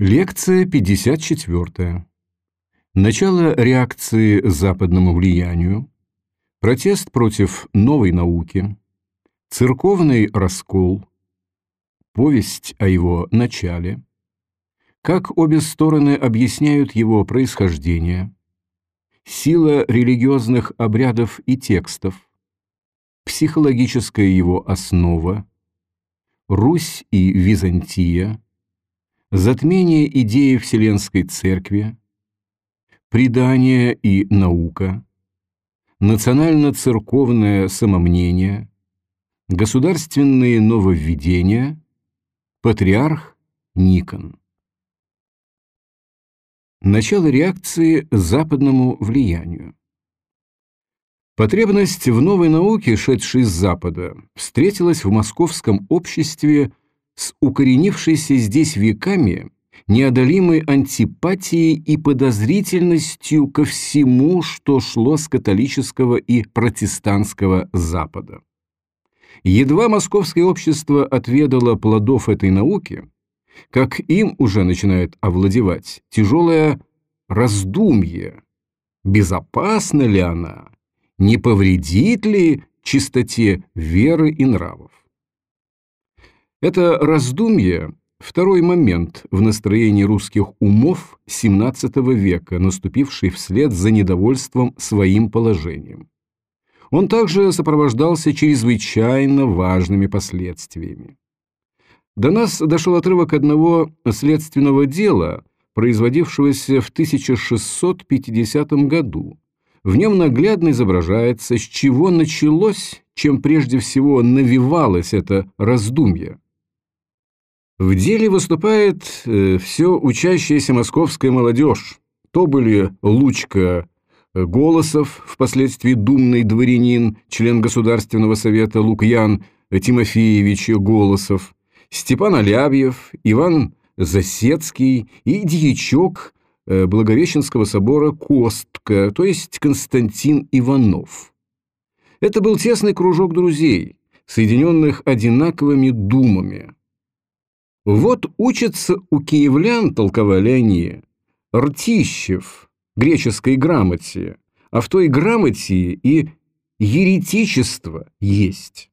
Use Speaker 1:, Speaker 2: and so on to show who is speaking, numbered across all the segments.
Speaker 1: Лекция 54. Начало реакции западному влиянию, протест против новой науки, церковный раскол, повесть о его начале, как обе стороны объясняют его происхождение, сила религиозных обрядов и текстов, психологическая его основа, Русь и Византия, затмение идеи Вселенской Церкви, предание и наука, национально-церковное самомнение, государственные нововведения, патриарх Никон. Начало реакции западному влиянию. Потребность в новой науке, шедшей с Запада, встретилась в московском обществе с укоренившейся здесь веками неодолимой антипатией и подозрительностью ко всему, что шло с католического и протестантского Запада. Едва московское общество отведало плодов этой науки, как им уже начинает овладевать тяжелое раздумье, безопасна ли она, не повредит ли чистоте веры и нравов. Это раздумье – второй момент в настроении русских умов XVII века, наступивший вслед за недовольством своим положением. Он также сопровождался чрезвычайно важными последствиями. До нас дошел отрывок одного следственного дела, производившегося в 1650 году. В нем наглядно изображается, с чего началось, чем прежде всего навивалось это раздумье. В деле выступает э, все учащаяся московская молодежь. То были Лучка э, Голосов, впоследствии думный дворянин, член Государственного совета Лукьян Тимофеевич Голосов, Степан Алябьев, Иван Засецкий и дьячок э, Благовещенского собора Костка, то есть Константин Иванов. Это был тесный кружок друзей, соединенных одинаковыми думами – вот учатся у киевлян, толковали они, Ртищев, греческой грамоте, а в той грамоте и еретичество есть.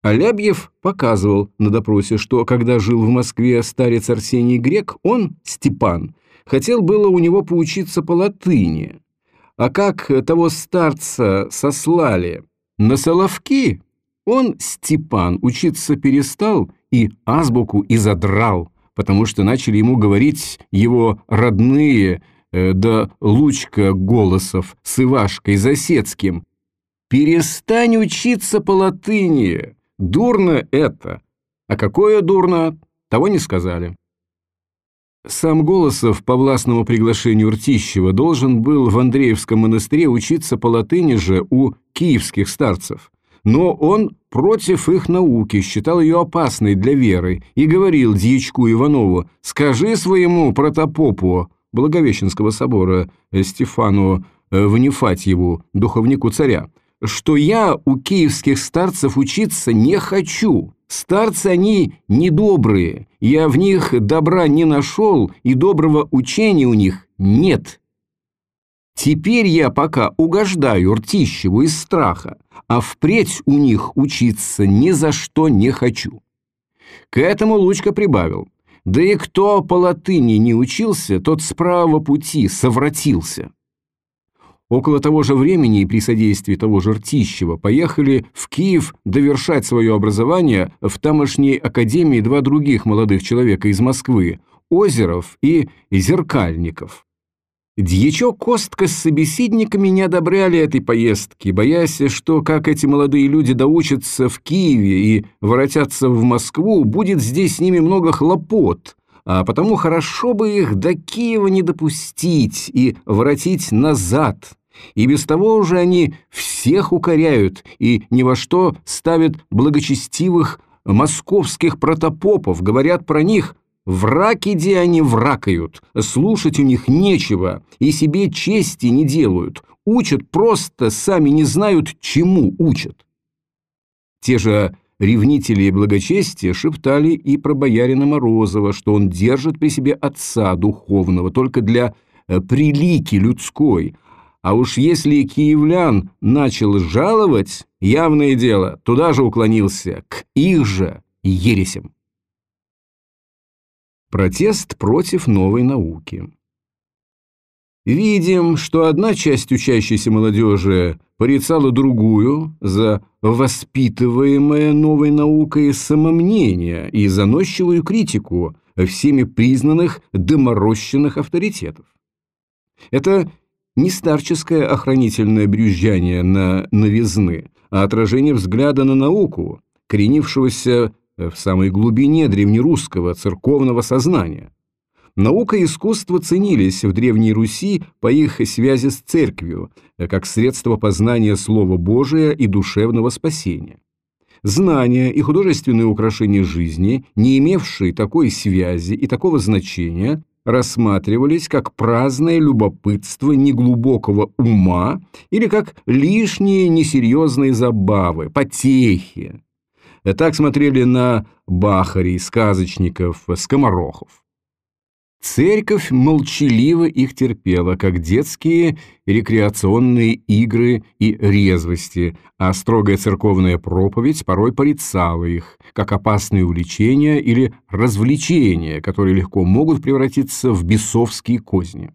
Speaker 1: Алябьев показывал на допросе, что когда жил в Москве старец Арсений Грек, он, Степан, хотел было у него поучиться по латыни, а как того старца сослали на Соловки, он, Степан, учиться перестал и азбуку и задрал, потому что начали ему говорить его родные, э, да Лучка Голосов с Ивашкой Засецким. «Перестань учиться по латыни! Дурно это!» А какое дурно, того не сказали. Сам Голосов по властному приглашению Ртищева должен был в Андреевском монастыре учиться по латыни же у киевских старцев но он против их науки, считал ее опасной для веры и говорил дьячку Иванову «Скажи своему протопопу Благовещенского собора Стефану э, Ванифатьеву, духовнику царя, что я у киевских старцев учиться не хочу. Старцы они недобрые, я в них добра не нашел, и доброго учения у них нет». Теперь я пока угождаю Ртищеву из страха, а впредь у них учиться ни за что не хочу. К этому Лучка прибавил. Да и кто по латыни не учился, тот с правого пути совратился. Около того же времени и при содействии того же Ртищева поехали в Киев довершать свое образование в тамошней академии два других молодых человека из Москвы – Озеров и Зеркальников. Дьячок Костка с собеседниками не одобряли этой поездки, боясь, что, как эти молодые люди доучатся в Киеве и воротятся в Москву, будет здесь с ними много хлопот, а потому хорошо бы их до Киева не допустить и воротить назад. И без того уже они всех укоряют и ни во что ставят благочестивых московских протопопов, говорят про них – Враг иди они вракают, слушать у них нечего, и себе чести не делают, учат просто, сами не знают, чему учат. Те же ревнители благочестия шептали и про боярина Морозова, что он держит при себе отца духовного только для э, прилики людской, а уж если киевлян начал жаловать, явное дело, туда же уклонился, к их же ересям. Протест против новой науки. Видим, что одна часть учащейся молодежи порицала другую за воспитываемое новой наукой самомнение и заносчивую критику всеми признанных доморощенных авторитетов. Это не старческое охранительное брюзжание на новизны, а отражение взгляда на науку, коренившегося в самой глубине древнерусского церковного сознания. Наука и искусство ценились в Древней Руси по их связи с церковью, как средство познания Слова Божия и душевного спасения. Знания и художественные украшения жизни, не имевшие такой связи и такого значения, рассматривались как праздное любопытство неглубокого ума или как лишние несерьезные забавы, потехи. Так смотрели на бахарей, сказочников, скоморохов. Церковь молчаливо их терпела, как детские рекреационные игры и резвости, а строгая церковная проповедь порой порицала их, как опасные увлечения или развлечения, которые легко могут превратиться в бесовские козни.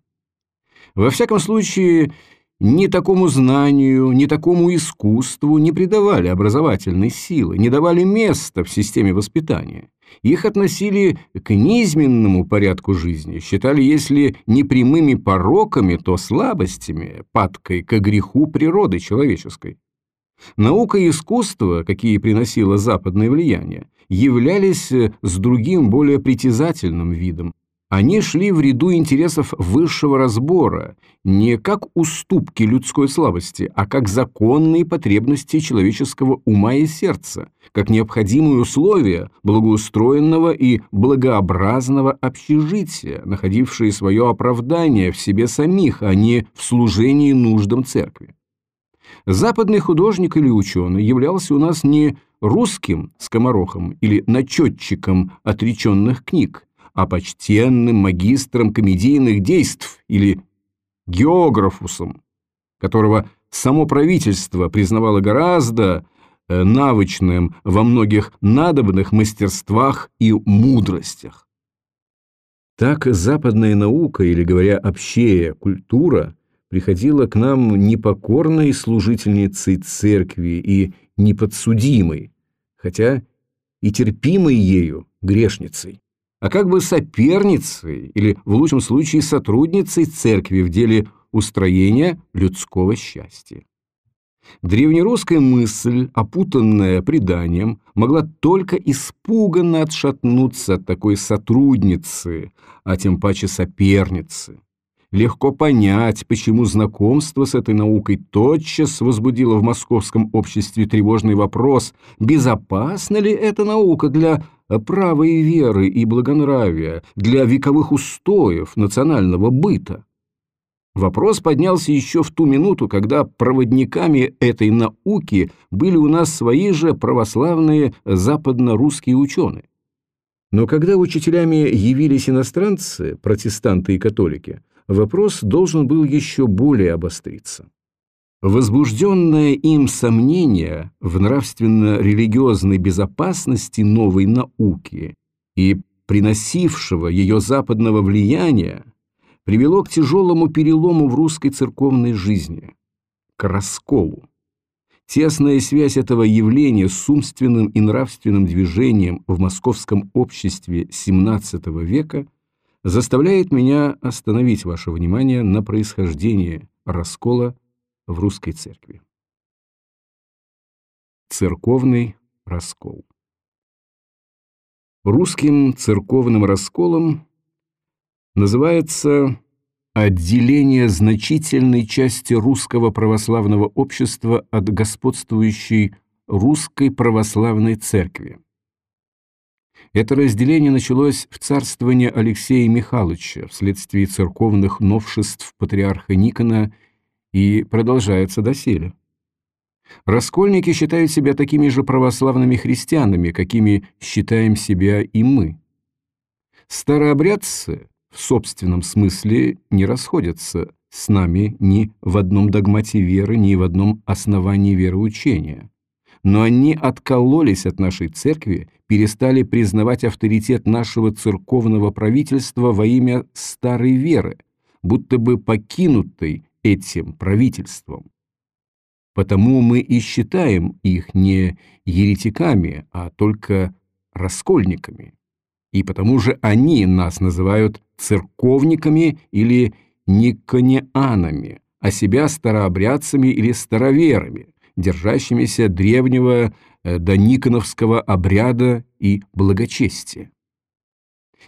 Speaker 1: Во всяком случае, ни такому знанию, ни такому искусству не придавали образовательной силы, не давали места в системе воспитания. Их относили к низменному порядку жизни, считали, если не прямыми пороками, то слабостями, падкой к греху природы человеческой. Наука и искусство, какие приносило западное влияние, являлись с другим, более притязательным видом, они шли в ряду интересов высшего разбора, не как уступки людской слабости, а как законные потребности человеческого ума и сердца, как необходимые условия благоустроенного и благообразного общежития, находившие свое оправдание в себе самих, а не в служении нуждам церкви. Западный художник или ученый являлся у нас не русским скоморохом или начетчиком отреченных книг, а почтенным магистром комедийных действ или географусом, которого само правительство признавало гораздо э, навычным во многих надобных мастерствах и мудростях. Так западная наука, или говоря общее, культура, приходила к нам непокорной служительницей церкви и неподсудимой, хотя и терпимой ею грешницей а как бы соперницей или, в лучшем случае, сотрудницей церкви в деле устроения людского счастья. Древнерусская мысль, опутанная преданием, могла только испуганно отшатнуться от такой сотрудницы, а тем паче соперницы. Легко понять, почему знакомство с этой наукой тотчас возбудило в московском обществе тревожный вопрос, безопасна ли эта наука для правой веры и благонравия, для вековых устоев национального быта. Вопрос поднялся еще в ту минуту, когда проводниками этой науки были у нас свои же православные западно-русские ученые. Но когда учителями явились иностранцы, протестанты и католики, вопрос должен был еще более обостриться. Возбужденное им сомнение в нравственно-религиозной безопасности новой науки и приносившего ее западного влияния привело к тяжелому перелому в русской церковной жизни, к расколу. Тесная связь этого явления с умственным и нравственным движением в московском обществе XVII века – заставляет меня остановить ваше внимание на происхождении раскола в русской церкви. Церковный раскол. Русским церковным расколом называется отделение значительной части русского православного общества от господствующей русской православной церкви. Это разделение началось в царствовании Алексея Михайловича вследствие церковных новшеств патриарха Никона и продолжается доселе. Раскольники считают себя такими же православными христианами, какими считаем себя и мы. Старообрядцы в собственном смысле не расходятся с нами ни в одном догмате веры, ни в одном основании вероучения. Но они откололись от нашей церкви, перестали признавать авторитет нашего церковного правительства во имя старой веры, будто бы покинутой этим правительством. Потому мы и считаем их не еретиками, а только раскольниками. И потому же они нас называют церковниками или никонианами, а себя старообрядцами или староверами, держащимися древнего э, до никоновского обряда и благочестия.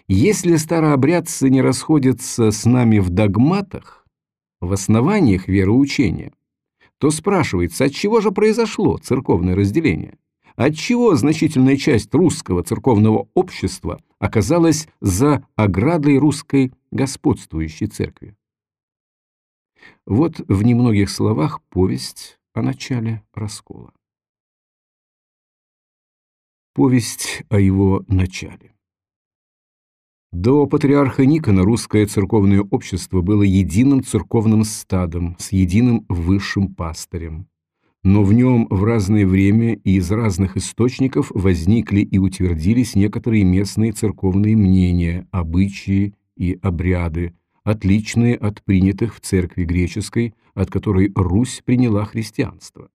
Speaker 1: Если старообрядцы не расходятся с нами в догматах, в основаниях вероучения, то спрашивается, от чего же произошло церковное разделение? Отчего значительная часть русского церковного общества оказалась за оградой русской господствующей церкви? Вот в немногих словах повесть о начале раскола. Повесть о его начале. До патриарха Никона русское церковное общество было единым церковным стадом с единым высшим пастырем. Но в нем в разное время и из разных источников возникли и утвердились некоторые местные церковные мнения, обычаи и обряды, отличные от принятых в церкви греческой, от которой Русь приняла христианство.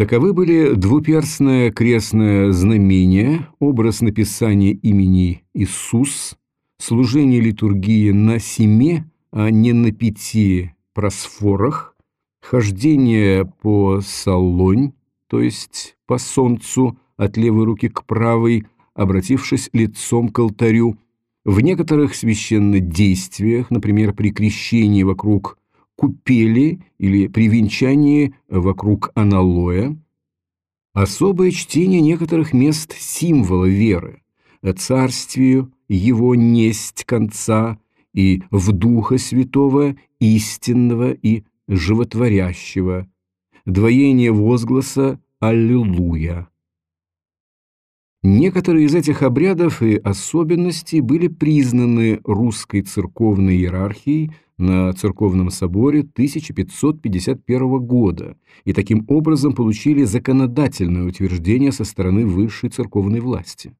Speaker 1: Таковы были двуперстное крестное знамение, образ написания имени Иисус, служение литургии на семи, а не на пяти просфорах, хождение по салонь, то есть по солнцу от левой руки к правой, обратившись лицом к алтарю, в некоторых священных действиях, например, при крещении вокруг купели или при венчании вокруг аналоя, особое чтение некоторых мест символа веры, царствию его несть конца и в Духа Святого, истинного и животворящего, двоение возгласа «Аллилуйя». Некоторые из этих обрядов и особенностей были признаны русской церковной иерархией на Церковном соборе 1551 года и таким образом получили законодательное утверждение со стороны высшей церковной власти.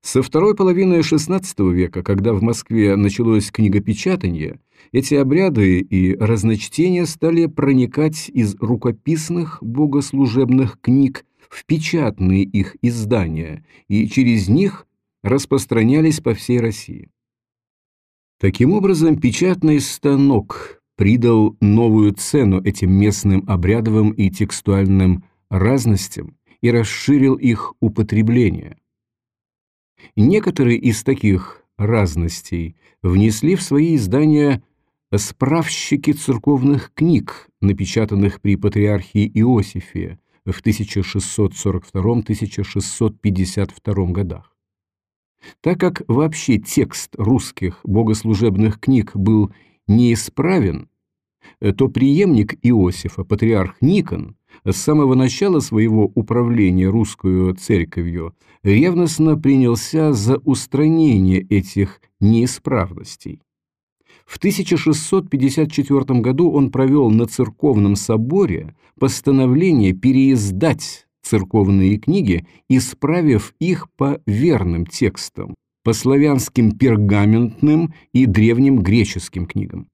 Speaker 1: Со второй половины XVI века, когда в Москве началось книгопечатание, эти обряды и разночтения стали проникать из рукописных богослужебных книг в печатные их издания и через них распространялись по всей России. Таким образом, печатный станок придал новую цену этим местным обрядовым и текстуальным разностям и расширил их употребление. Некоторые из таких разностей внесли в свои издания справщики церковных книг, напечатанных при патриархии Иосифе в 1642-1652 годах. Так как вообще текст русских богослужебных книг был неисправен, то преемник Иосифа, патриарх Никон, с самого начала своего управления русскую церковью ревностно принялся за устранение этих неисправностей. В 1654 году он провел на церковном соборе постановление переиздать церковные книги, исправив их по верным текстам, по славянским пергаментным и древним греческим книгам.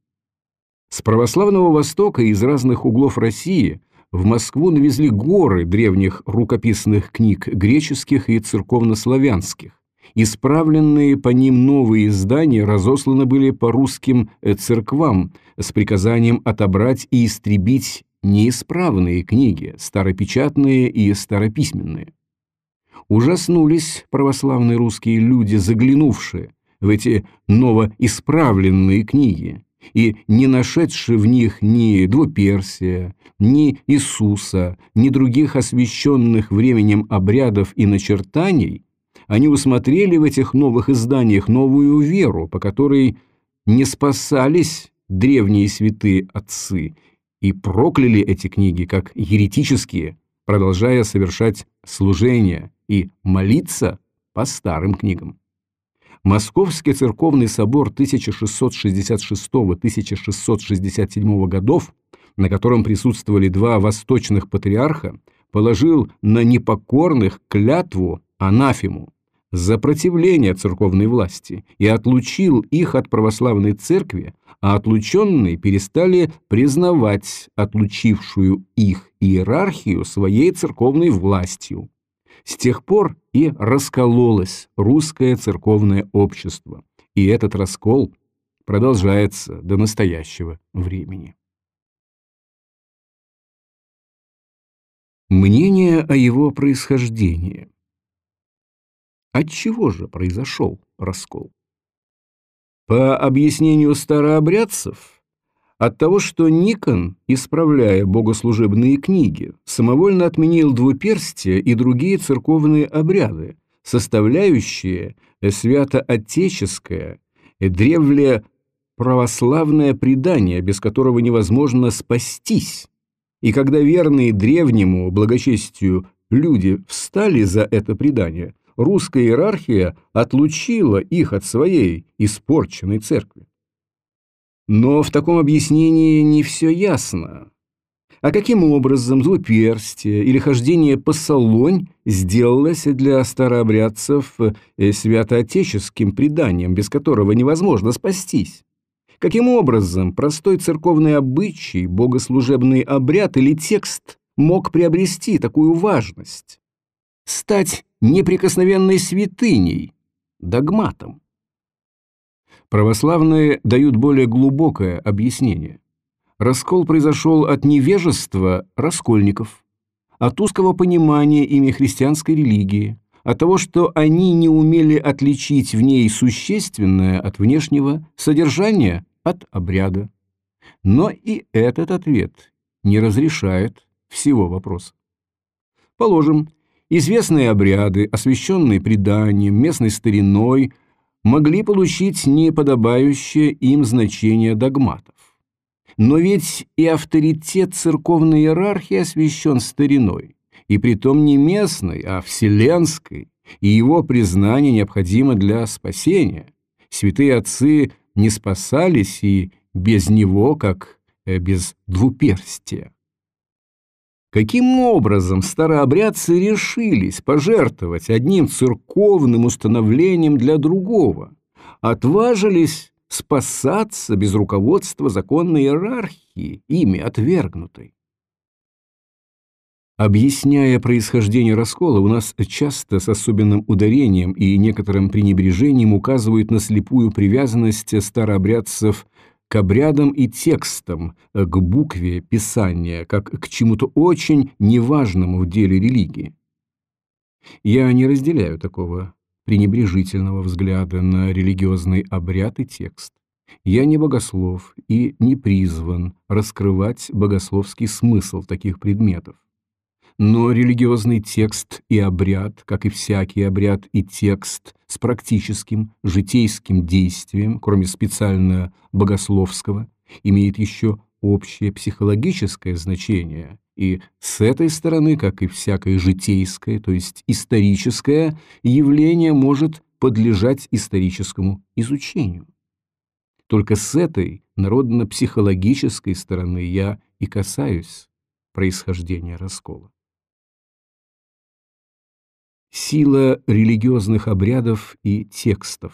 Speaker 1: С православного Востока из разных углов России в Москву навезли горы древних рукописных книг греческих и церковнославянских. Исправленные по ним новые издания разосланы были по русским э, церквам с приказанием отобрать и истребить неисправные книги, старопечатные и старописьменные. Ужаснулись православные русские люди, заглянувшие в эти новоисправленные книги, и не нашедшие в них ни двуперсия, ни Иисуса, ни других освященных временем обрядов и начертаний, они усмотрели в этих новых изданиях новую веру, по которой не спасались древние святые отцы и прокляли эти книги как еретические, продолжая совершать служение и молиться по старым книгам. Московский церковный собор 1666-1667 годов, на котором присутствовали два восточных патриарха, положил на непокорных клятву анафему за противление церковной власти и отлучил их от православной церкви, а отлученные перестали признавать отлучившую их иерархию своей церковной властью. С тех пор и раскололось русское церковное общество, и этот раскол продолжается до настоящего времени. Мнение о его происхождении. От чего же произошел раскол? По объяснению старообрядцев, от того, что Никон, исправляя богослужебные книги, самовольно отменил двуперстие и другие церковные обряды, составляющие святоотеческое, древле православное предание, без которого невозможно спастись. И когда верные древнему благочестию люди встали за это предание, русская иерархия отлучила их от своей испорченной церкви. Но в таком объяснении не все ясно. А каким образом двуперстие или хождение по солонь сделалось для старообрядцев э, святоотеческим преданием, без которого невозможно спастись? Каким образом простой церковный обычай, богослужебный обряд или текст мог приобрести такую важность? Стать неприкосновенной святыней, догматом? Православные дают более глубокое объяснение. Раскол произошел от невежества раскольников, от узкого понимания ими христианской религии, от того, что они не умели отличить в ней существенное от внешнего, содержание от обряда. Но и этот ответ не разрешает всего вопроса. Положим, известные обряды, освященные преданием, местной стариной – могли получить неподобающее им значение догматов. Но ведь и авторитет церковной иерархии освящен стариной, и притом не местной, а вселенской, и его признание необходимо для спасения. Святые отцы не спасались и без него, как э, без двуперстия. Каким образом старообрядцы решились пожертвовать одним церковным установлением для другого? Отважились спасаться без руководства законной иерархии, ими отвергнутой? Объясняя происхождение раскола, у нас часто с особенным ударением и некоторым пренебрежением указывают на слепую привязанность старообрядцев к обрядам и текстам, э, к букве Писания, как к чему-то очень неважному в деле религии. Я не разделяю такого пренебрежительного взгляда на религиозный обряд и текст. Я не богослов и не призван раскрывать богословский смысл таких предметов. Но религиозный текст и обряд, как и всякий обряд и текст с практическим житейским действием, кроме специально богословского, имеет еще общее психологическое значение, и с этой стороны, как и всякое житейское, то есть историческое, явление может подлежать историческому изучению. Только с этой народно-психологической стороны я и касаюсь происхождения раскола. Сила религиозных обрядов и текстов.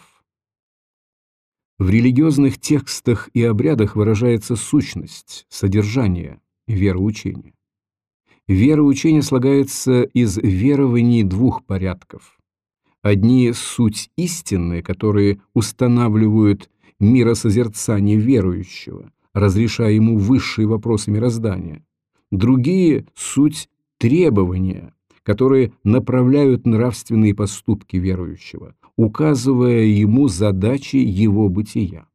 Speaker 1: В религиозных текстах и обрядах выражается сущность, содержание вероучения. Вероучение слагается из верований двух порядков. Одни – суть истины, которые устанавливают миросозерцание верующего, разрешая ему высшие вопросы мироздания. Другие – суть требования – которые направляют нравственные поступки верующего, указывая ему задачи его бытия.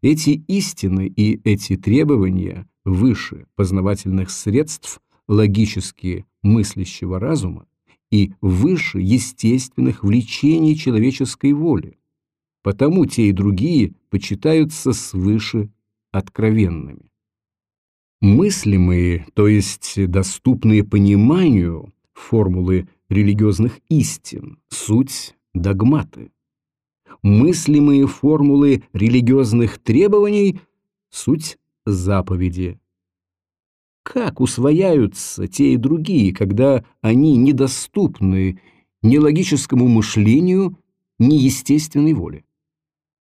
Speaker 1: Эти истины и эти требования выше познавательных средств логически мыслящего разума и выше естественных влечений человеческой воли. Потому те и другие почитаются свыше откровенными. Мыслимые, то есть доступные пониманию формулы религиозных истин, суть догматы. Мыслимые формулы религиозных требований – суть заповеди. Как усвояются те и другие, когда они недоступны ни логическому мышлению, ни естественной воле?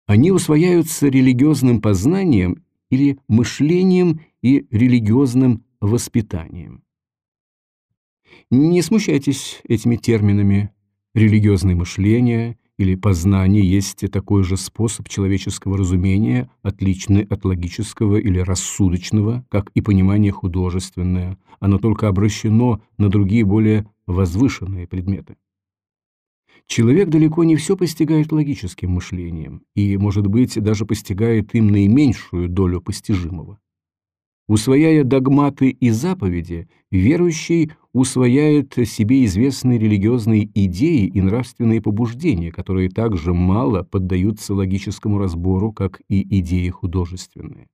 Speaker 1: Они усвояются религиозным познанием или мышлением и религиозным воспитанием. Не смущайтесь этими терминами. Религиозное мышление или познание есть такой же способ человеческого разумения, отличный от логического или рассудочного, как и понимание художественное. Оно только обращено на другие более возвышенные предметы. Человек далеко не все постигает логическим мышлением и, может быть, даже постигает им наименьшую долю постижимого. Усвояя догматы и заповеди, верующий усвояет себе известные религиозные идеи и нравственные побуждения, которые также мало поддаются логическому разбору, как и идеи художественные.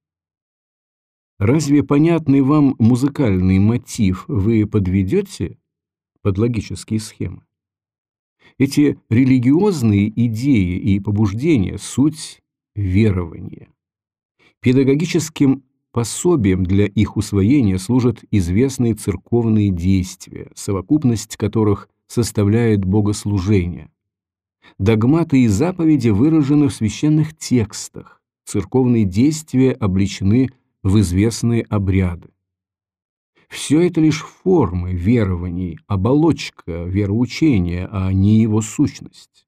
Speaker 1: Разве понятный вам музыкальный мотив вы подведете под логические схемы? Эти религиозные идеи и побуждения – суть верования. Педагогическим пособием для их усвоения служат известные церковные действия, совокупность которых составляет богослужение. Догматы и заповеди выражены в священных текстах, церковные действия обличены в известные обряды. Все это лишь формы верований, оболочка вероучения, а не его сущность.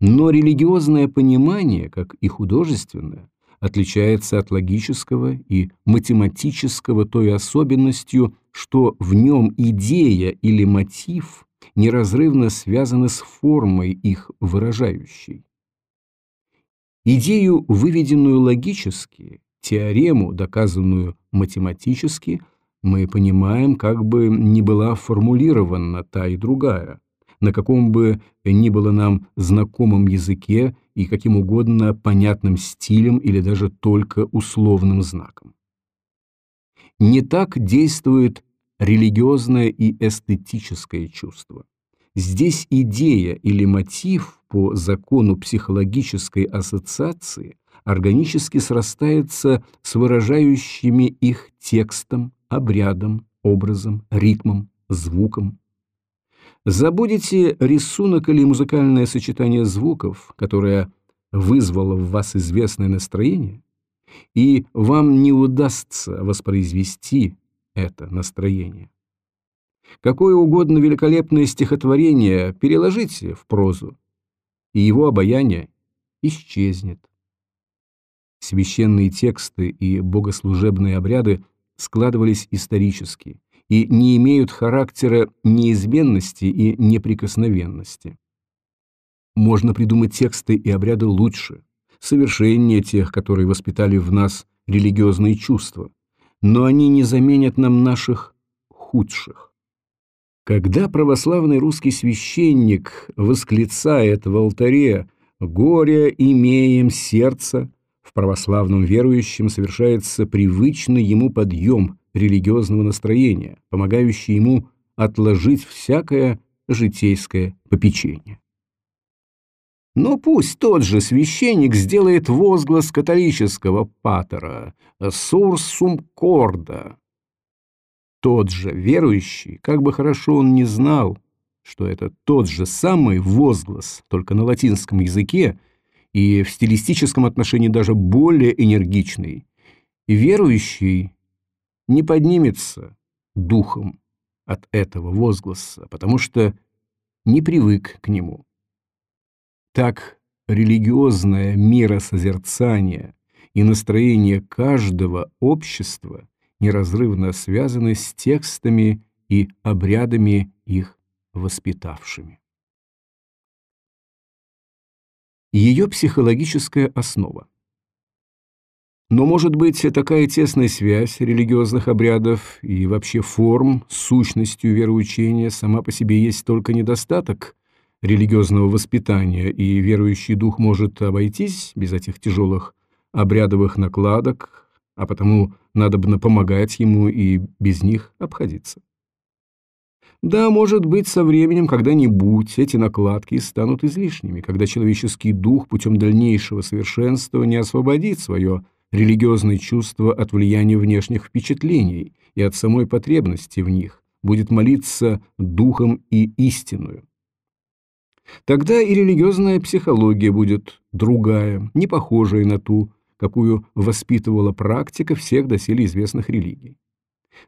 Speaker 1: Но религиозное понимание, как и художественное, отличается от логического и математического той особенностью, что в нем идея или мотив неразрывно связаны с формой их выражающей. Идею, выведенную логически, теорему, доказанную математически – мы понимаем, как бы ни была формулирована та и другая, на каком бы ни было нам знакомом языке и каким угодно понятным стилем или даже только условным знаком. Не так действует религиозное и эстетическое чувство. Здесь идея или мотив по закону психологической ассоциации органически срастается с выражающими их текстом, обрядом, образом, ритмом, звуком. Забудете рисунок или музыкальное сочетание звуков, которое вызвало в вас известное настроение, и вам не удастся воспроизвести это настроение. Какое угодно великолепное стихотворение переложите в прозу, и его обаяние исчезнет. Священные тексты и богослужебные обряды складывались исторически и не имеют характера неизменности и неприкосновенности. Можно придумать тексты и обряды лучше, совершеннее тех, которые воспитали в нас религиозные чувства, но они не заменят нам наших худших. Когда православный русский священник восклицает в алтаре «Горе имеем сердце», в православном верующем совершается привычный ему подъем религиозного настроения, помогающий ему отложить всякое житейское попечение. Но пусть тот же священник сделает возглас католического патера «Сурсум корда». Тот же верующий, как бы хорошо он ни знал, что это тот же самый возглас, только на латинском языке, и в стилистическом отношении даже более энергичный, верующий не поднимется духом от этого возгласа, потому что не привык к нему. Так религиозное миросозерцание и настроение каждого общества неразрывно связаны с текстами и обрядами их воспитавшими ее психологическая основа. Но, может быть, такая тесная связь религиозных обрядов и вообще форм с сущностью вероучения сама по себе есть только недостаток религиозного воспитания, и верующий дух может обойтись без этих тяжелых обрядовых накладок, а потому надобно помогать ему и без них обходиться. Да, может быть, со временем когда-нибудь эти накладки станут излишними, когда человеческий дух путем дальнейшего совершенствования освободит свое религиозное чувство от влияния внешних впечатлений и от самой потребности в них, будет молиться духом и истинную. Тогда и религиозная психология будет другая, не похожая на ту, какую воспитывала практика всех доселе известных религий.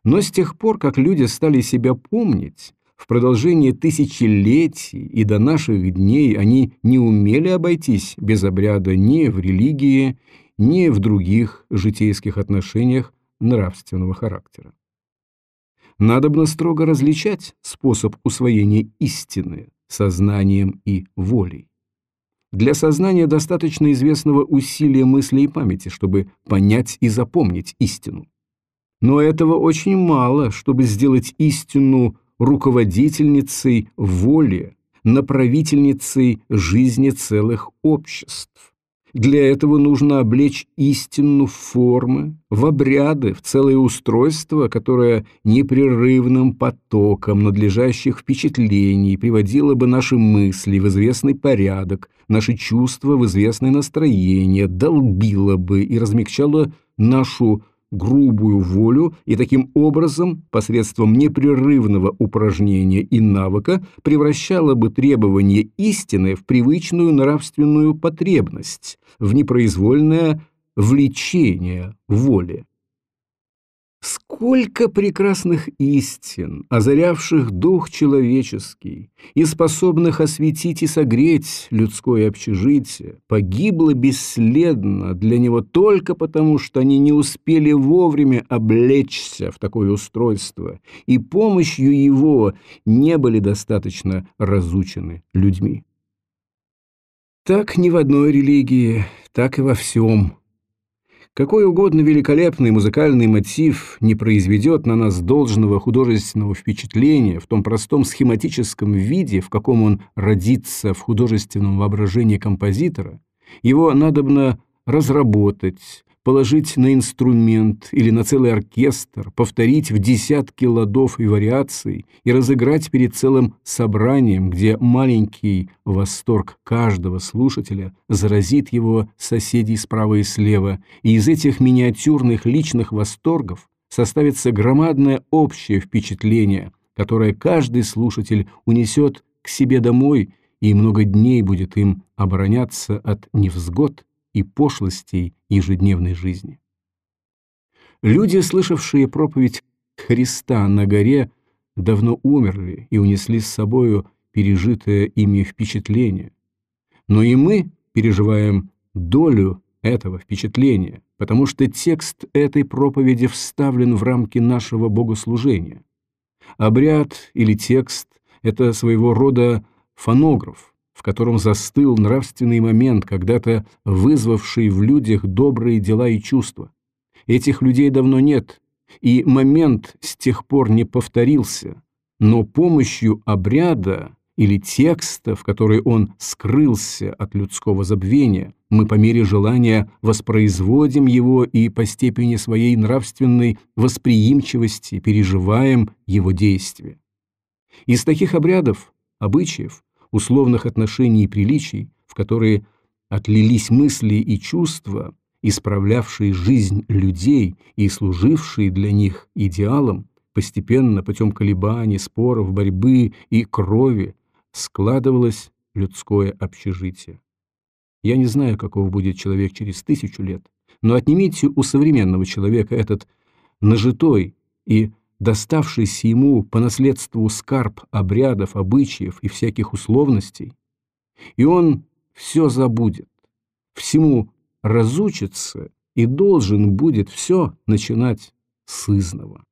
Speaker 1: Но с тех пор, как люди стали себя помнить, в продолжение тысячелетий и до наших дней они не умели обойтись без обряда ни в религии, ни в других житейских отношениях нравственного характера. Надобно строго различать способ усвоения истины сознанием и волей. Для сознания достаточно известного усилия мысли и памяти, чтобы понять и запомнить истину. Но этого очень мало, чтобы сделать истину руководительницей воли, направительницей жизни целых обществ. Для этого нужно облечь истину в формы, в обряды, в целое устройство, которое непрерывным потоком надлежащих впечатлений приводило бы наши мысли в известный порядок, наши чувства в известное настроение, долбило бы и размягчало нашу грубую волю и таким образом, посредством непрерывного упражнения и навыка, превращала бы требование истины в привычную нравственную потребность, в непроизвольное влечение воли. Сколько прекрасных истин, озарявших дух человеческий и способных осветить и согреть людское общежитие, погибло бесследно для него только потому, что они не успели вовремя облечься в такое устройство, и помощью его не были достаточно разучены людьми. Так ни в одной религии, так и во всем – какой угодно великолепный музыкальный мотив не произведет на нас должного художественного впечатления в том простом схематическом виде, в каком он родится в художественном воображении композитора, его надобно разработать, положить на инструмент или на целый оркестр, повторить в десятки ладов и вариаций и разыграть перед целым собранием, где маленький восторг каждого слушателя заразит его соседей справа и слева, и из этих миниатюрных личных восторгов составится громадное общее впечатление, которое каждый слушатель унесет к себе домой и много дней будет им обороняться от невзгод и пошлостей ежедневной жизни. Люди, слышавшие проповедь Христа на горе, давно умерли и унесли с собою пережитое ими впечатление. Но и мы переживаем долю этого впечатления, потому что текст этой проповеди вставлен в рамки нашего богослужения. Обряд или текст – это своего рода фонограф, в котором застыл нравственный момент, когда-то вызвавший в людях добрые дела и чувства. Этих людей давно нет, и момент с тех пор не повторился, но помощью обряда или текста, в который он скрылся от людского забвения, мы по мере желания воспроизводим его и по степени своей нравственной восприимчивости переживаем его действие. Из таких обрядов, обычаев, условных отношений и приличий, в которые отлились мысли и чувства, исправлявшие жизнь людей и служившие для них идеалом, постепенно, путем колебаний, споров, борьбы и крови, складывалось людское общежитие. Я не знаю, каков будет человек через тысячу лет, но отнимите у современного человека этот нажитой и доставшийся ему по наследству скарб обрядов, обычаев и всяких условностей, и он все забудет, всему разучится и должен будет все начинать с изного.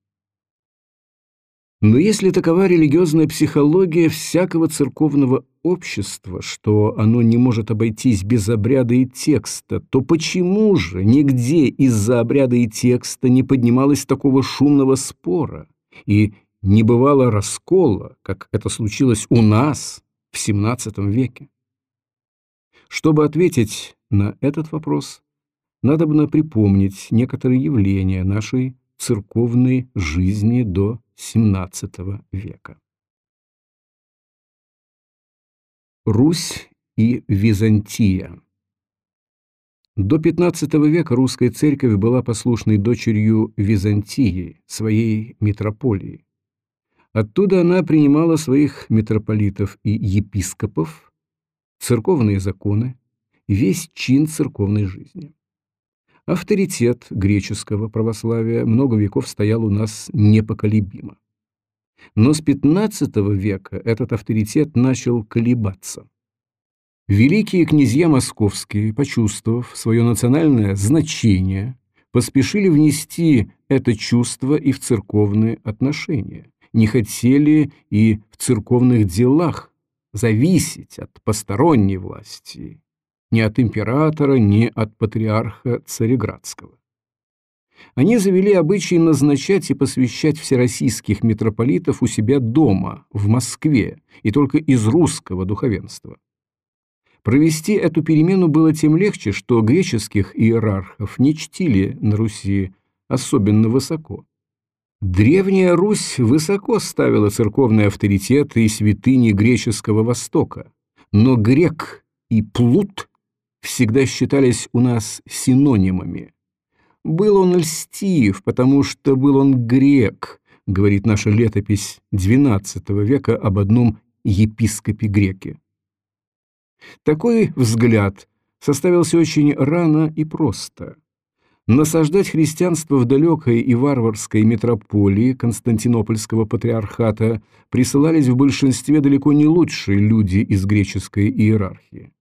Speaker 1: Но если такова религиозная психология всякого церковного общества, что оно не может обойтись без обряда и текста, то почему же нигде из-за обряда и текста не поднималось такого шумного спора и не бывало раскола, как это случилось у нас в XVII веке? Чтобы ответить на этот вопрос, надобно припомнить некоторые явления нашей церковной жизни до XVII века. Русь и Византия До XV века русская церковь была послушной дочерью Византии, своей митрополии. Оттуда она принимала своих митрополитов и епископов, церковные законы, весь чин церковной жизни. Авторитет греческого православия много веков стоял у нас непоколебимо. Но с XV века этот авторитет начал колебаться. Великие князья московские, почувствовав свое национальное значение, поспешили внести это чувство и в церковные отношения, не хотели и в церковных делах зависеть от посторонней власти, ни от императора, ни от патриарха Цареградского. Они завели обычай назначать и посвящать всероссийских митрополитов у себя дома, в Москве, и только из русского духовенства. Провести эту перемену было тем легче, что греческих иерархов не чтили на Руси особенно высоко. Древняя Русь высоко ставила церковные авторитеты и святыни греческого Востока, но грек и плут всегда считались у нас синонимами. Был он льстив, потому что был он грек, говорит наша летопись XII века об одном епископе-греке. Такой взгляд составился очень рано и просто. Насаждать христианство в далекой и варварской метрополии Константинопольского патриархата присылались в большинстве далеко не лучшие люди из греческой иерархии.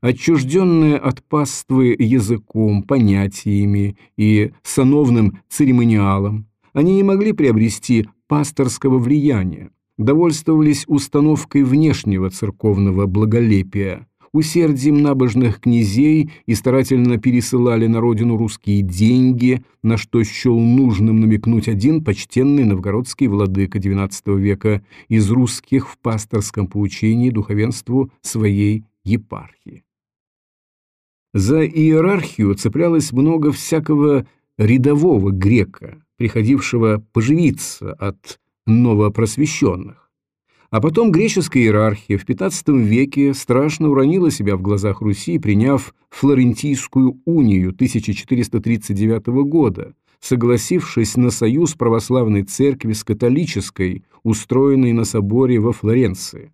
Speaker 1: Отчужденные от паствы языком, понятиями и сановным церемониалом, они не могли приобрести пасторского влияния, довольствовались установкой внешнего церковного благолепия, усердием набожных князей и старательно пересылали на родину русские деньги, на что счел нужным намекнуть один почтенный новгородский владыка XII века из русских в пасторском поучении духовенству своей епархии. За иерархию цеплялось много всякого рядового грека, приходившего поживиться от новопросвещенных. А потом греческая иерархия в XV веке страшно уронила себя в глазах Руси, приняв Флорентийскую унию 1439 года, согласившись на союз православной церкви с католической, устроенной на соборе во Флоренции.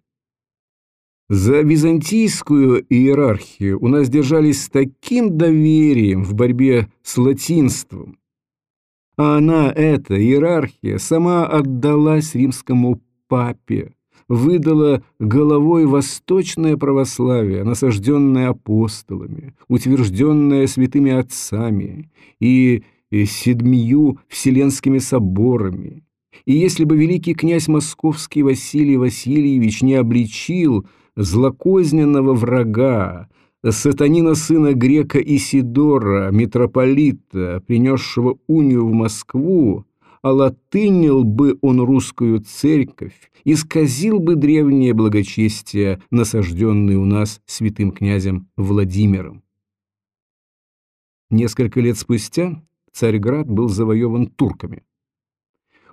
Speaker 1: За византийскую иерархию у нас держались с таким доверием в борьбе с латинством, а она, эта иерархия, сама отдалась римскому папе, выдала головой восточное православие, насажденное апостолами, утвержденное святыми отцами и седмию вселенскими соборами. И если бы великий князь московский Василий Васильевич не обличил злокозненного врага, сатанина сына грека Исидора, митрополита, принесшего унию в Москву, олатынил бы он русскую церковь, исказил бы древнее благочестие, насажденное у нас святым князем Владимиром. Несколько лет спустя Царьград был завоеван турками.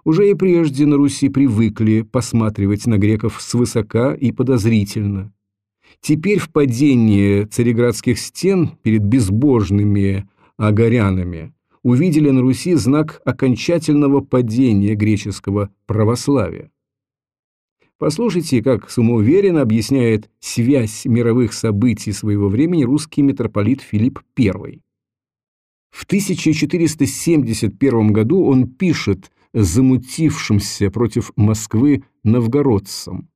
Speaker 1: Уже и прежде на Руси привыкли посматривать на греков свысока и подозрительно. Теперь в падении цареградских стен перед безбожными агарянами увидели на Руси знак окончательного падения греческого православия. Послушайте, как самоуверенно объясняет связь мировых событий своего времени русский митрополит Филипп I. В 1471 году он пишет замутившимся против Москвы новгородцам.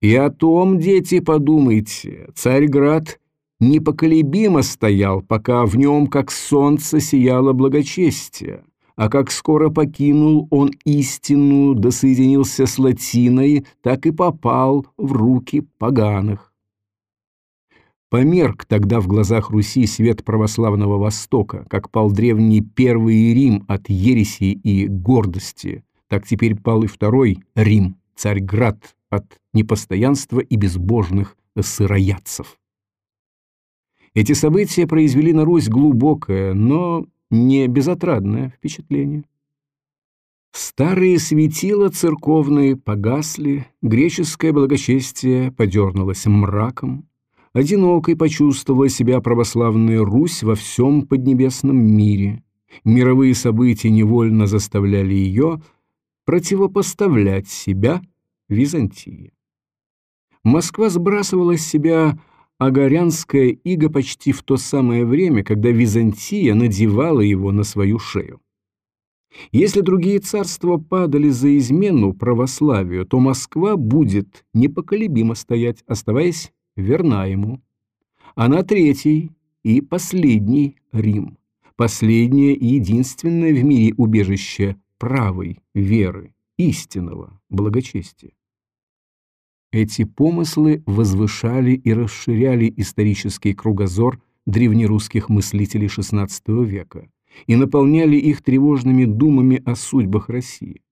Speaker 1: «И о том, дети, подумайте, Царьград непоколебимо стоял, пока в нем, как солнце, сияло благочестие, а как скоро покинул он истину, да соединился с латиной, так и попал в руки поганых. Померк тогда в глазах Руси свет православного Востока, как пал древний Первый Рим от ереси и гордости, так теперь пал и Второй Рим, Царьград, от непостоянства и безбожных сыроядцев. Эти события произвели на Русь глубокое, но не безотрадное впечатление. Старые светила церковные погасли, греческое благочестие подернулось мраком, одинокой почувствовала себя православная Русь во всем поднебесном мире. Мировые события невольно заставляли ее противопоставлять себя Византии. Москва сбрасывала с себя агарянское иго почти в то самое время, когда Византия надевала его на свою шею. Если другие царства падали за измену православию, то Москва будет непоколебимо стоять, оставаясь верна ему. Она третий и последний Рим, последнее и единственное в мире убежище правой веры, истинного благочестия. Эти помыслы возвышали и расширяли исторический кругозор древнерусских мыслителей XVI века и наполняли их тревожными думами о судьбах России.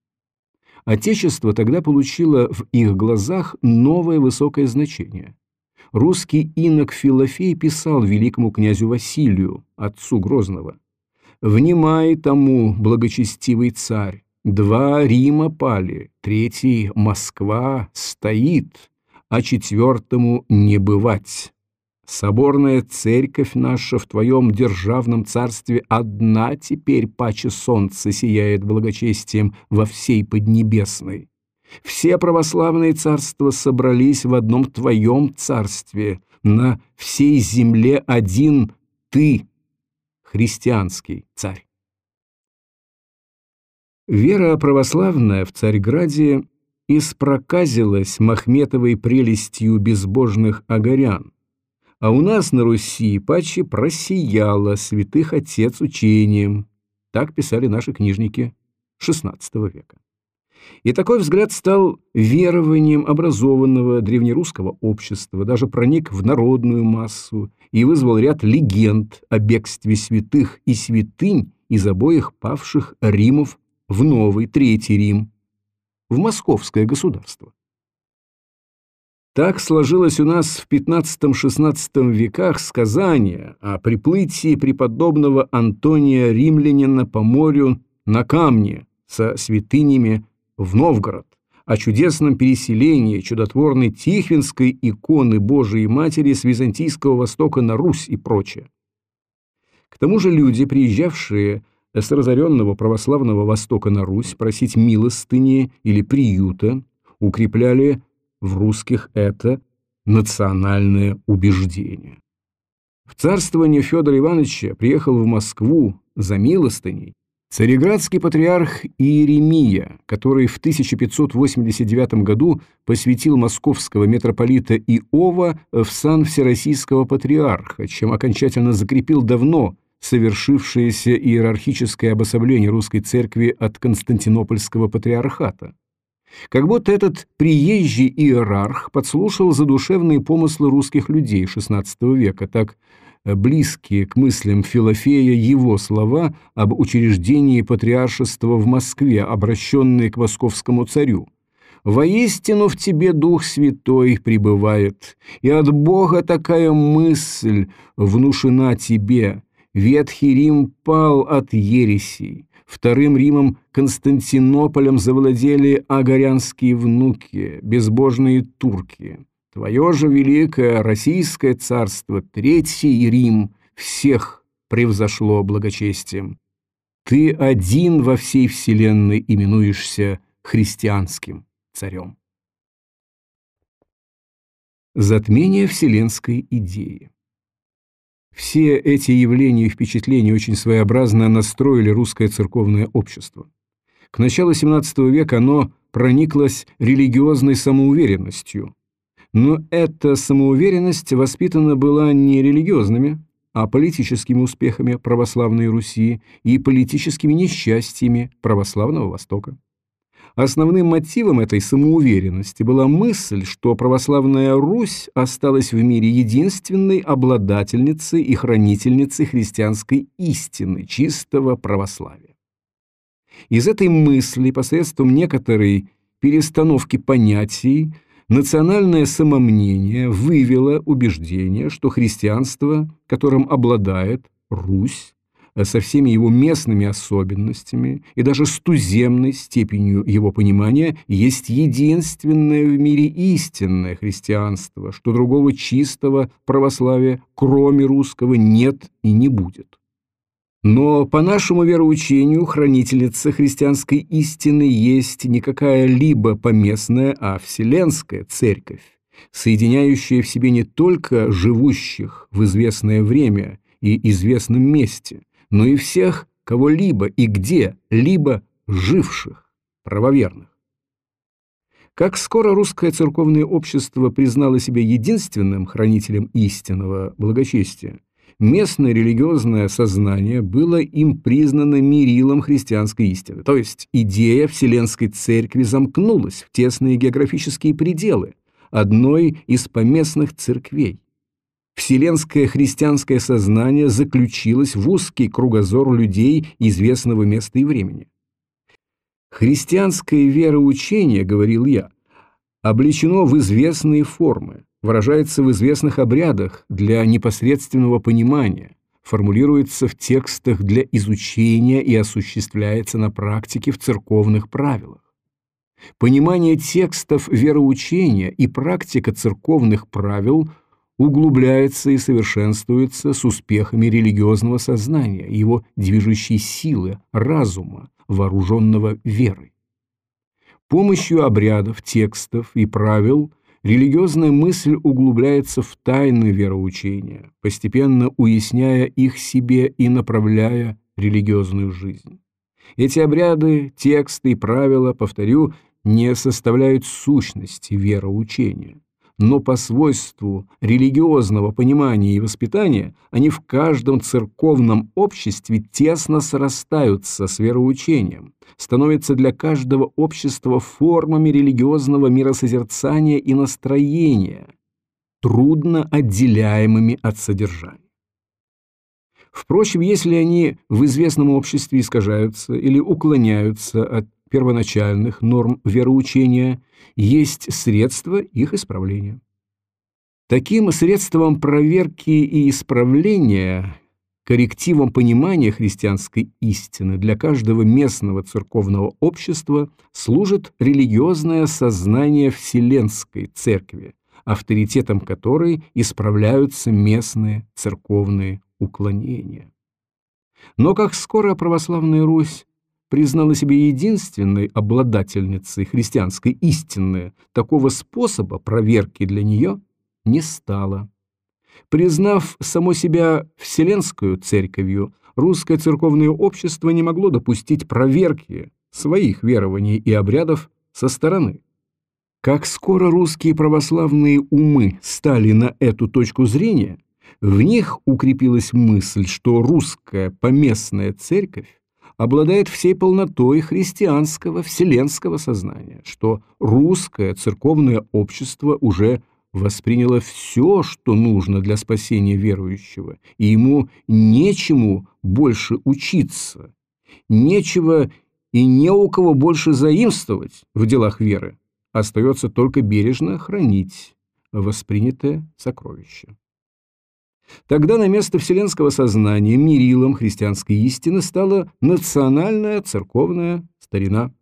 Speaker 1: Отечество тогда получило в их глазах новое высокое значение. Русский инок Филофей писал великому князю Василию, отцу Грозного, «Внимай тому, благочестивый царь, Два Рима пали, третий Москва стоит, а четвертому не бывать. Соборная церковь наша в твоем державном царстве одна теперь паче солнца сияет благочестием во всей Поднебесной. Все православные царства собрались в одном твоем царстве, на всей земле один ты, христианский царь. Вера православная в Царьграде испроказилась Махметовой прелестью безбожных агарян, а у нас на Руси паче просияла святых отец учением. Так писали наши книжники XVI века. И такой взгляд стал верованием образованного древнерусского общества, даже проник в народную массу и вызвал ряд легенд о бегстве святых и святынь из обоих павших Римов в Новый Третий Рим, в Московское государство. Так сложилось у нас в XV-XVI веках сказание о приплытии преподобного Антония Римлянина по морю на камне со святынями в Новгород, о чудесном переселении чудотворной Тихвинской иконы Божией Матери с Византийского Востока на Русь и прочее. К тому же люди, приезжавшие с разоренного православного Востока на Русь просить милостыни или приюта, укрепляли в русских это национальное убеждение. В царствование Федора Ивановича приехал в Москву за милостыней цареградский патриарх Иеремия, который в 1589 году посвятил московского митрополита Иова в сан Всероссийского патриарха, чем окончательно закрепил давно совершившееся иерархическое обособление русской церкви от Константинопольского патриархата. Как будто этот приезжий иерарх подслушал задушевные помыслы русских людей XVI века, так близкие к мыслям Филофея его слова об учреждении патриаршества в Москве, обращенные к московскому царю. «Воистину в тебе Дух Святой пребывает, и от Бога такая мысль внушена тебе, Ветхий Рим пал от ересей. Вторым Римом Константинополем завладели агарянские внуки, безбожные турки. Твое же великое Российское царство, Третий Рим, всех превзошло благочестием. Ты один во всей вселенной именуешься христианским царем. Затмение вселенской идеи все эти явления и впечатления очень своеобразно настроили русское церковное общество. К началу XVII века оно прониклось религиозной самоуверенностью. Но эта самоуверенность воспитана была не религиозными, а политическими успехами православной Руси и политическими несчастьями православного Востока. Основным мотивом этой самоуверенности была мысль, что православная Русь осталась в мире единственной обладательницей и хранительницей христианской истины, чистого православия. Из этой мысли посредством некоторой перестановки понятий национальное самомнение вывело убеждение, что христианство, которым обладает Русь, со всеми его местными особенностями и даже с туземной степенью его понимания, есть единственное в мире истинное христианство, что другого чистого православия, кроме русского, нет и не будет. Но по нашему вероучению хранительница христианской истины есть не какая-либо поместная, а вселенская церковь, соединяющая в себе не только живущих в известное время и известном месте, но и всех кого-либо и где-либо живших, правоверных. Как скоро русское церковное общество признало себя единственным хранителем истинного благочестия, местное религиозное сознание было им признано мерилом христианской истины, то есть идея Вселенской Церкви замкнулась в тесные географические пределы одной из поместных церквей. Вселенское христианское сознание заключилось в узкий кругозор людей известного места и времени. Христианское вероучение, говорил я, облечено в известные формы, выражается в известных обрядах для непосредственного понимания, формулируется в текстах для изучения и осуществляется на практике в церковных правилах. Понимание текстов вероучения и практика церковных правил углубляется и совершенствуется с успехами религиозного сознания, его движущей силы, разума, вооруженного верой. Помощью обрядов, текстов и правил – Религиозная мысль углубляется в тайны вероучения, постепенно уясняя их себе и направляя религиозную жизнь. Эти обряды, тексты и правила, повторю, не составляют сущности вероучения но по свойству религиозного понимания и воспитания они в каждом церковном обществе тесно срастаются с вероучением, становятся для каждого общества формами религиозного миросозерцания и настроения, трудно отделяемыми от содержания. Впрочем, если они в известном обществе искажаются или уклоняются от первоначальных норм вероучения есть средства их исправления. Таким средством проверки и исправления, коррективом понимания христианской истины для каждого местного церковного общества служит религиозное сознание Вселенской Церкви, авторитетом которой исправляются местные церковные уклонения. Но как скоро православная Русь признала себя единственной обладательницей христианской истины, такого способа проверки для нее не стало. Признав само себя Вселенскую церковью, русское церковное общество не могло допустить проверки своих верований и обрядов со стороны. Как скоро русские православные умы стали на эту точку зрения, в них укрепилась мысль, что русская поместная церковь обладает всей полнотой христианского вселенского сознания, что русское церковное общество уже восприняло все, что нужно для спасения верующего, и ему нечему больше учиться, нечего и не у кого больше заимствовать в делах веры, остается только бережно хранить воспринятое сокровище. Тогда на место вселенского сознания мерилом христианской истины стала национальная церковная старина.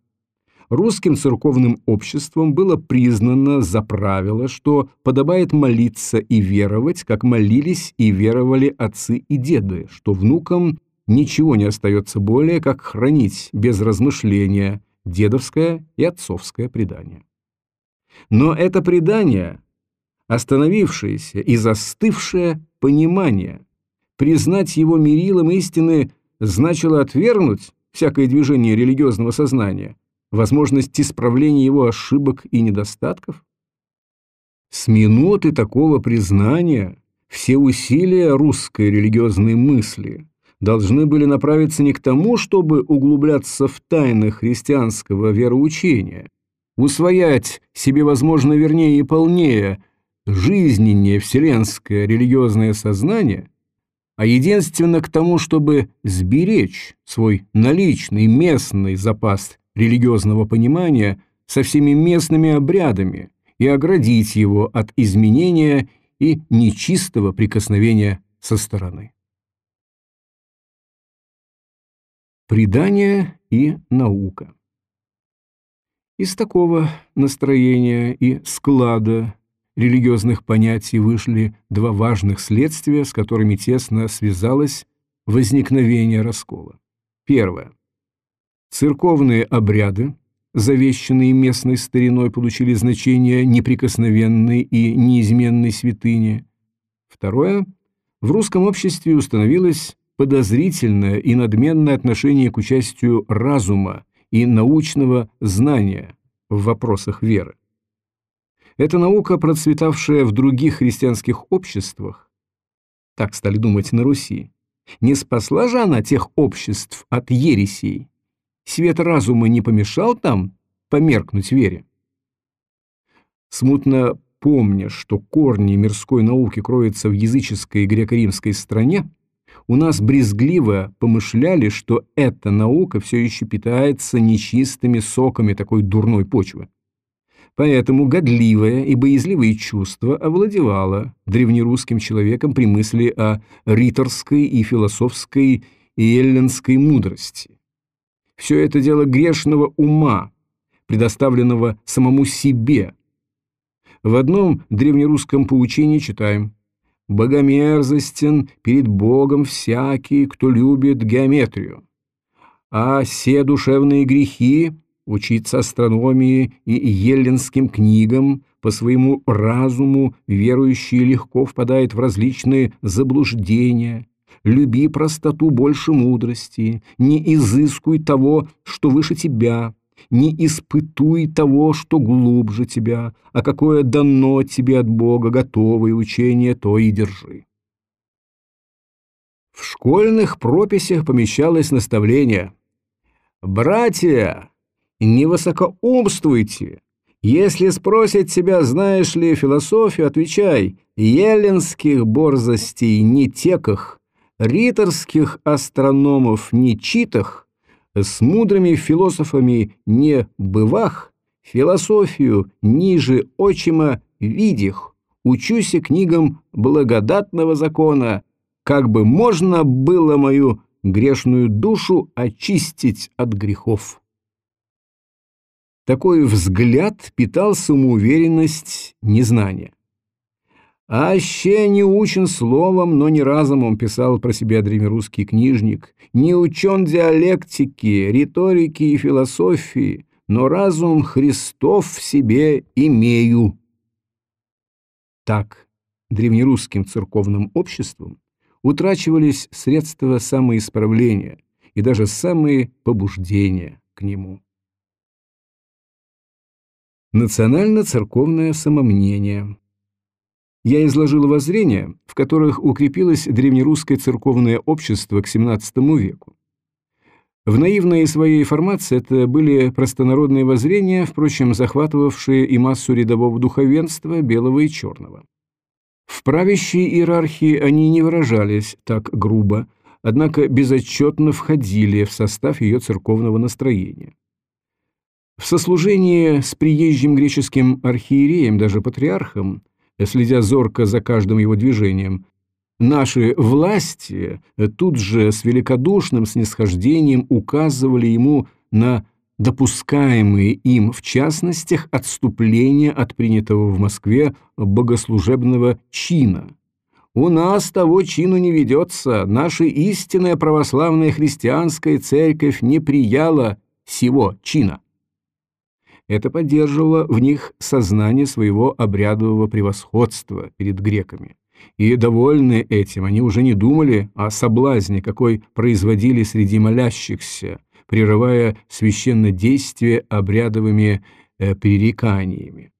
Speaker 1: Русским церковным обществом было признано за правило, что подобает молиться и веровать, как молились и веровали отцы и деды, что внукам ничего не остается более, как хранить без размышления дедовское и отцовское предание. Но это предание, остановившееся и застывшее понимание. Признать его мерилом истины значило отвергнуть всякое движение религиозного сознания, возможность исправления его ошибок и недостатков? С минуты такого признания все усилия русской религиозной мысли должны были направиться не к тому, чтобы углубляться в тайны христианского вероучения, усвоять себе, возможно, вернее и полнее – жизненнее вселенское религиозное сознание, а единственно к тому, чтобы сберечь свой наличный местный запас религиозного понимания со всеми местными обрядами и оградить его от изменения и нечистого прикосновения со стороны. Предание и наука Из такого настроения и склада религиозных понятий вышли два важных следствия, с которыми тесно связалось возникновение раскола. Первое. Церковные обряды, завещанные местной стариной, получили значение неприкосновенной и неизменной святыни. Второе. В русском обществе установилось подозрительное и надменное отношение к участию разума и научного знания в вопросах веры. Эта наука, процветавшая в других христианских обществах, так стали думать на Руси, не спасла же она тех обществ от ересей? Свет разума не помешал там померкнуть вере? Смутно помня, что корни мирской науки кроются в языческой греко-римской стране, у нас брезгливо помышляли, что эта наука все еще питается нечистыми соками такой дурной почвы. Поэтому годливое и боязливое чувство овладевало древнерусским человеком при мысли о риторской и философской и эллинской мудрости. Все это дело грешного ума, предоставленного самому себе. В одном древнерусском поучении читаем «Богомерзостен перед Богом всякий, кто любит геометрию, а все душевные грехи учиться астрономии и еллинским книгам, по своему разуму верующий легко впадает в различные заблуждения. Люби простоту больше мудрости, не изыскуй того, что выше тебя, не испытуй того, что глубже тебя, а какое дано тебе от Бога готовое учение, то и держи. В школьных прописях помещалось наставление «Братья, не высокоумствуйте. Если спросят тебя, знаешь ли философию, отвечай, еленских борзостей не теках, риторских астрономов не читах, с мудрыми философами не бывах, философию ниже очима видих, учуся книгам благодатного закона, как бы можно было мою грешную душу очистить от грехов. Такой взгляд питал самоуверенность незнания. «Аще не учен словом, но не разумом», — писал про себя древнерусский книжник, «не учен диалектики, риторики и философии, но разум Христов в себе имею». Так древнерусским церковным обществом утрачивались средства самоисправления и даже самые побуждения к нему. Национально-церковное самомнение. Я изложил воззрения, в которых укрепилось древнерусское церковное общество к XVII веку. В наивной своей формации это были простонародные воззрения, впрочем, захватывавшие и массу рядового духовенства, белого и черного. В правящей иерархии они не выражались так грубо, однако безотчетно входили в состав ее церковного настроения. В сослужении с приезжим греческим архиереем, даже патриархом, следя зорко за каждым его движением, наши власти тут же с великодушным снисхождением указывали ему на допускаемые им в частностях отступления от принятого в Москве богослужебного чина. У нас того чину не ведется, наша истинная православная христианская церковь не прияла сего чина. Это поддерживало в них сознание своего обрядового превосходства перед греками. И, довольны этим, они уже не думали о соблазне, какой производили среди молящихся, прерывая священное действие обрядовыми э, пререканиями.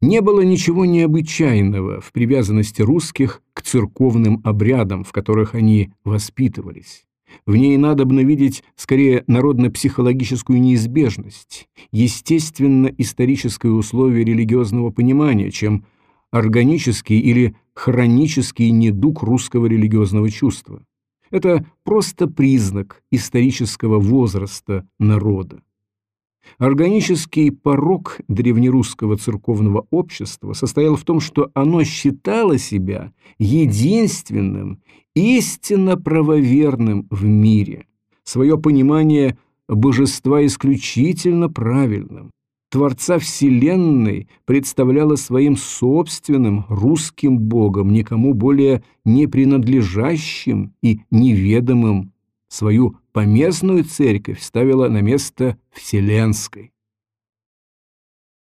Speaker 1: Не было ничего необычайного в привязанности русских к церковным обрядам, в которых они воспитывались. В ней надобно видеть скорее народно-психологическую неизбежность, естественно-историческое условие религиозного понимания, чем органический или хронический недуг русского религиозного чувства. Это просто признак исторического возраста народа. Органический порог древнерусского церковного общества состоял в том, что оно считало себя единственным, истинно правоверным в мире, свое понимание божества исключительно правильным, Творца Вселенной представляло своим собственным русским богом, никому более не принадлежащим и неведомым. Свою поместную церковь ставила на место вселенской.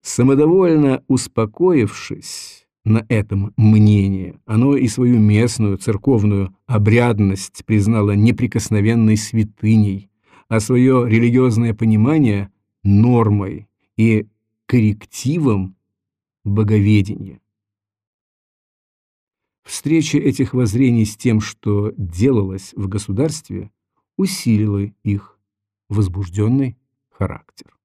Speaker 1: Самодовольно успокоившись на этом мнении, оно и свою местную церковную обрядность признало неприкосновенной святыней, а свое религиозное понимание – нормой и коррективом боговедения. Встреча этих воззрений с тем, что делалось в государстве, усилила их возбужденный характер.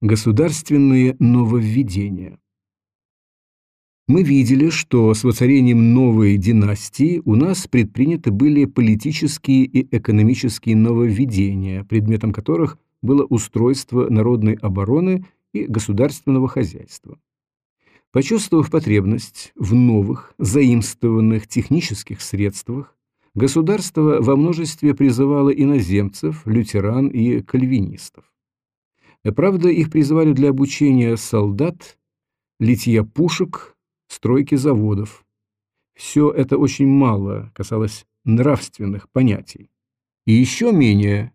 Speaker 1: Государственные нововведения мы видели, что с воцарением новой династии у нас предприняты были политические и экономические нововведения, предметом которых было устройство народной обороны и государственного хозяйства. Почувствовав потребность в новых, заимствованных технических средствах, государство во множестве призывало иноземцев, лютеран и кальвинистов. Правда, их призывали для обучения солдат, литья пушек, стройки заводов. Все это очень мало касалось нравственных понятий и еще менее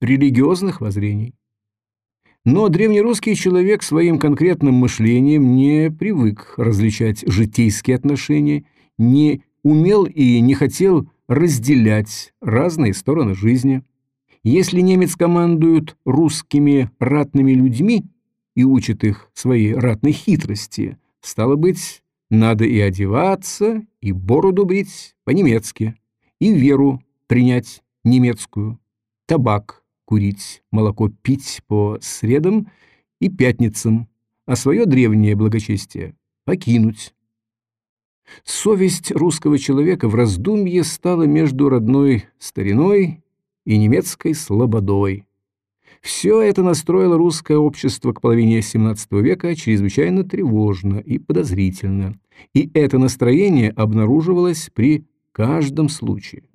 Speaker 1: религиозных воззрений. Но древнерусский человек своим конкретным мышлением не привык различать житейские отношения, не умел и не хотел разделять разные стороны жизни. Если немец командует русскими ратными людьми и учит их своей ратной хитрости, стало быть, надо и одеваться, и бороду брить по-немецки, и веру принять немецкую, табак курить, молоко пить по средам и пятницам, а свое древнее благочестие покинуть. Совесть русского человека в раздумье стала между родной стариной и немецкой слободой. Все это настроило русское общество к половине XVII века чрезвычайно тревожно и подозрительно, и это настроение обнаруживалось при каждом случае.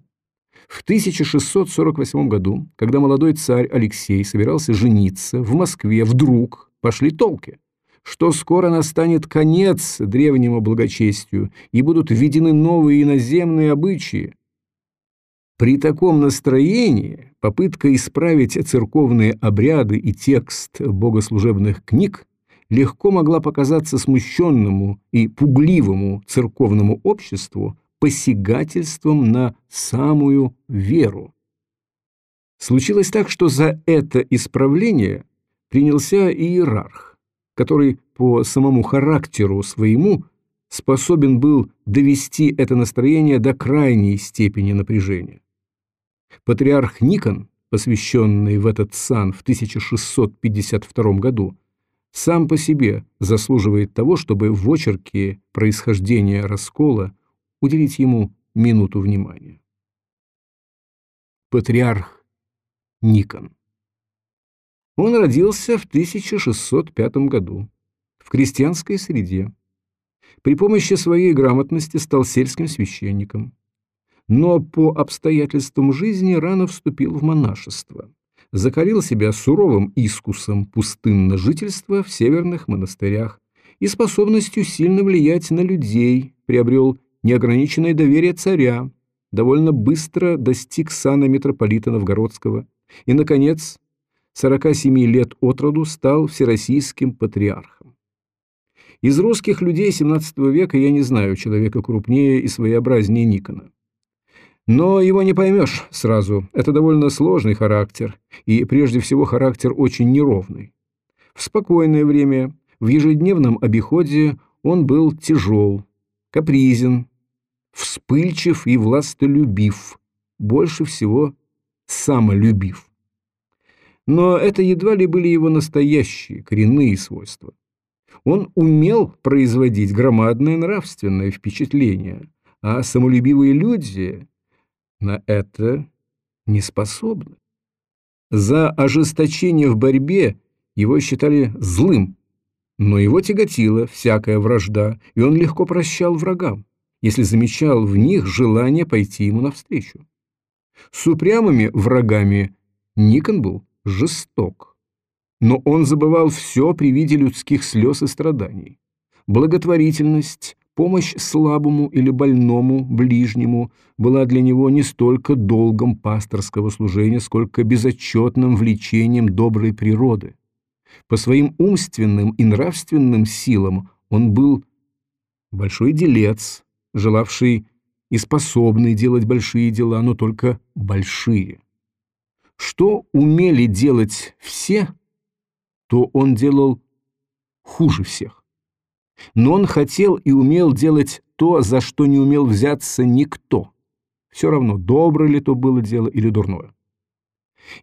Speaker 1: В 1648 году, когда молодой царь Алексей собирался жениться, в Москве вдруг пошли толки, что скоро настанет конец древнему благочестию и будут введены новые иноземные обычаи, при таком настроении попытка исправить церковные обряды и текст богослужебных книг легко могла показаться смущенному и пугливому церковному обществу посягательством на самую веру. Случилось так, что за это исправление принялся иерарх, который по самому характеру своему способен был довести это настроение до крайней степени напряжения. Патриарх Никон, посвященный в этот сан в 1652 году, сам по себе заслуживает того, чтобы в очерке происхождения раскола уделить ему минуту внимания. Патриарх Никон Он родился в 1605 году в крестьянской среде. При помощи своей грамотности стал сельским священником но по обстоятельствам жизни рано вступил в монашество. Закалил себя суровым искусом пустынно жительства в северных монастырях и способностью сильно влиять на людей, приобрел неограниченное доверие царя, довольно быстро достиг сана митрополита Новгородского и, наконец, 47 лет от роду стал всероссийским патриархом. Из русских людей XVII века я не знаю человека крупнее и своеобразнее Никона. Но его не поймешь сразу. Это довольно сложный характер, и прежде всего характер очень неровный. В спокойное время, в ежедневном обиходе он был тяжел, капризен, вспыльчив и властолюбив, больше всего самолюбив. Но это едва ли были его настоящие, коренные свойства. Он умел производить громадное нравственное впечатление, а самолюбивые люди на это не способны. За ожесточение в борьбе его считали злым, но его тяготила всякая вражда, и он легко прощал врагам, если замечал в них желание пойти ему навстречу. С упрямыми врагами Никон был жесток, но он забывал все при виде людских слез и страданий. Благотворительность, помощь слабому или больному, ближнему была для него не столько долгом пасторского служения, сколько безотчетным влечением доброй природы. По своим умственным и нравственным силам он был большой делец, желавший и способный делать большие дела, но только большие. Что умели делать все, то он делал хуже всех. Но он хотел и умел делать то, за что не умел взяться никто. Все равно, доброе ли то было дело или дурное.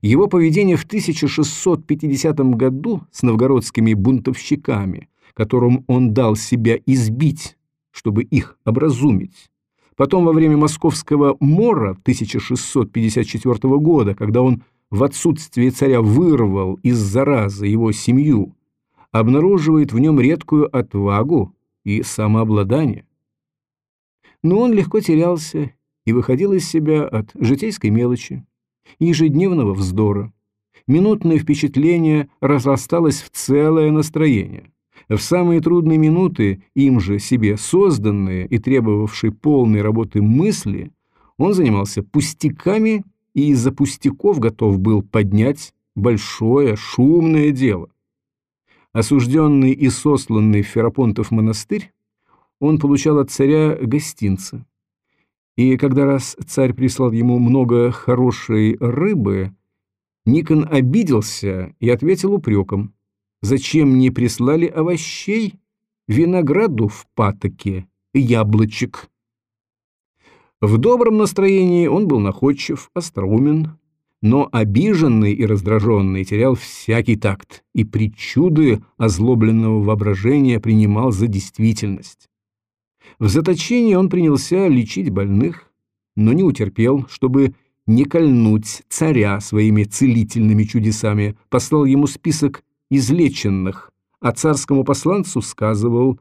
Speaker 1: Его поведение в 1650 году с новгородскими бунтовщиками, которым он дал себя избить, чтобы их образумить, потом во время Московского мора 1654 года, когда он в отсутствие царя вырвал из заразы его семью, обнаруживает в нем редкую отвагу и самообладание. Но он легко терялся и выходил из себя от житейской мелочи, ежедневного вздора. Минутное впечатление разрасталось в целое настроение. В самые трудные минуты, им же себе созданные и требовавшие полной работы мысли, он занимался пустяками и из-за пустяков готов был поднять большое, шумное дело. Осужденный и сосланный в Ферапонтов монастырь, он получал от царя гостинцы. И когда раз царь прислал ему много хорошей рыбы, Никон обиделся и ответил упреком. «Зачем мне прислали овощей? Винограду в патоке, яблочек». В добром настроении он был находчив, остроумен, но обиженный и раздраженный терял всякий такт и причуды озлобленного воображения принимал за действительность. В заточении он принялся лечить больных, но не утерпел, чтобы не кольнуть царя своими целительными чудесами, послал ему список излеченных, а царскому посланцу сказывал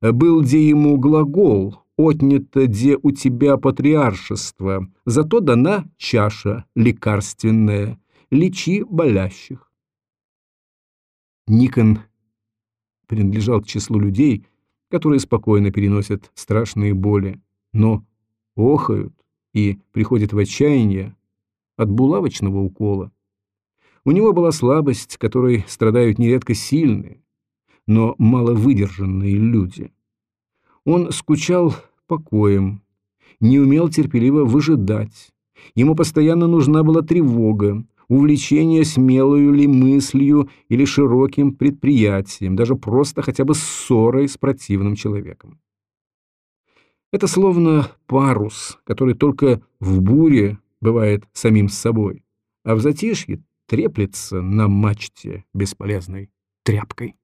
Speaker 1: «Был где ему глагол, отнято где у тебя патриаршество, зато дана чаша лекарственная, лечи болящих». Никон принадлежал к числу людей, которые спокойно переносят страшные боли, но охают и приходят в отчаяние от булавочного укола. У него была слабость, которой страдают нередко сильные, но маловыдержанные люди. Он скучал покоем, не умел терпеливо выжидать. Ему постоянно нужна была тревога, увлечение смелую ли мыслью или широким предприятием, даже просто хотя бы ссорой с противным человеком. Это словно парус, который только в буре бывает самим собой, а в затишье треплется на мачте бесполезной тряпкой.